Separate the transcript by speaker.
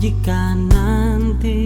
Speaker 1: jika nanti